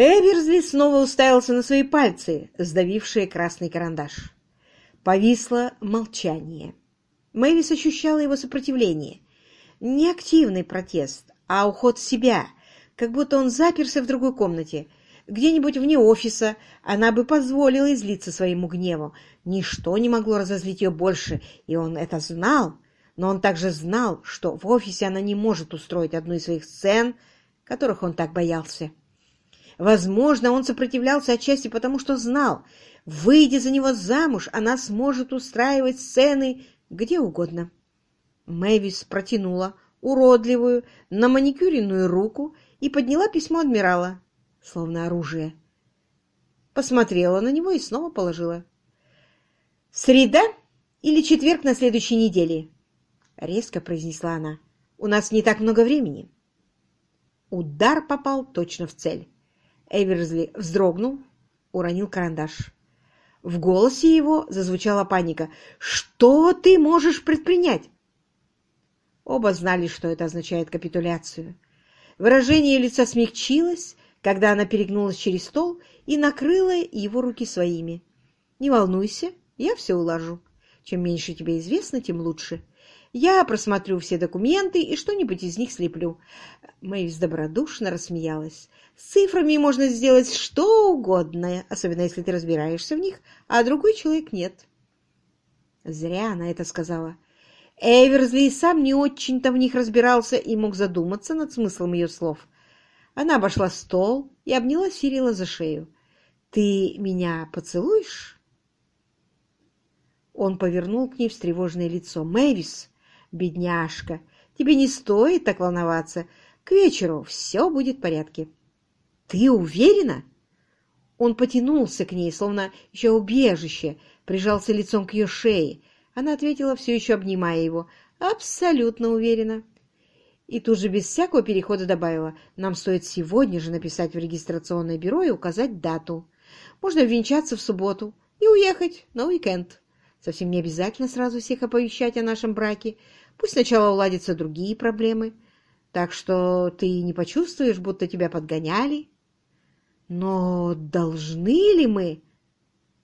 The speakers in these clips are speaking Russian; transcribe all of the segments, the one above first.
Эверсли снова уставился на свои пальцы, сдавившие красный карандаш. Повисло молчание. Мэвис ощущала его сопротивление. Не активный протест, а уход в себя, как будто он заперся в другой комнате. Где-нибудь вне офиса она бы позволила излиться своему гневу. Ничто не могло разозлить ее больше, и он это знал. Но он также знал, что в офисе она не может устроить одну из своих сцен, которых он так боялся. Возможно, он сопротивлялся отчасти потому, что знал, выйдя за него замуж, она сможет устраивать сцены где угодно. Мэвис протянула уродливую, на маникюренную руку и подняла письмо адмирала, словно оружие. Посмотрела на него и снова положила. «Среда или четверг на следующей неделе?» — резко произнесла она. «У нас не так много времени». Удар попал точно в цель. Эверсли вздрогнул, уронил карандаш. В голосе его зазвучала паника. «Что ты можешь предпринять?» Оба знали, что это означает капитуляцию. Выражение лица смягчилось, когда она перегнулась через стол и накрыла его руки своими. «Не волнуйся, я все уложу. Чем меньше тебе известно, тем лучше. Я просмотрю все документы и что-нибудь из них слеплю». Мэйвис добродушно рассмеялась. «С цифрами можно сделать что угодно, особенно если ты разбираешься в них, а другой человек нет». Зря она это сказала. Эверсли сам не очень-то в них разбирался и мог задуматься над смыслом ее слов. Она обошла стол и обняла Сирила за шею. «Ты меня поцелуешь?» Он повернул к ней встревоженное лицо. «Мэвис, бедняжка, тебе не стоит так волноваться. К вечеру все будет в порядке». «Ты уверена?» Он потянулся к ней, словно еще убежище, прижался лицом к ее шее. Она ответила, все еще обнимая его. «Абсолютно уверена». И тут же без всякого перехода добавила, «Нам стоит сегодня же написать в регистрационное бюро и указать дату. Можно венчаться в субботу и уехать на уикенд. Совсем не обязательно сразу всех оповещать о нашем браке. Пусть сначала уладятся другие проблемы. Так что ты не почувствуешь, будто тебя подгоняли». «Но должны ли мы?»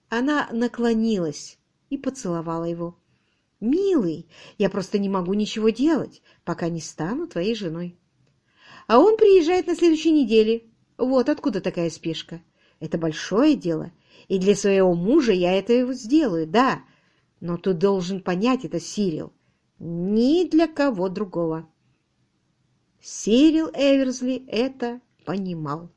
Она наклонилась и поцеловала его. «Милый, я просто не могу ничего делать, пока не стану твоей женой. А он приезжает на следующей неделе. Вот откуда такая спешка. Это большое дело, и для своего мужа я это сделаю, да. Но ты должен понять это, Сирил, ни для кого другого». Сирил Эверсли это понимал.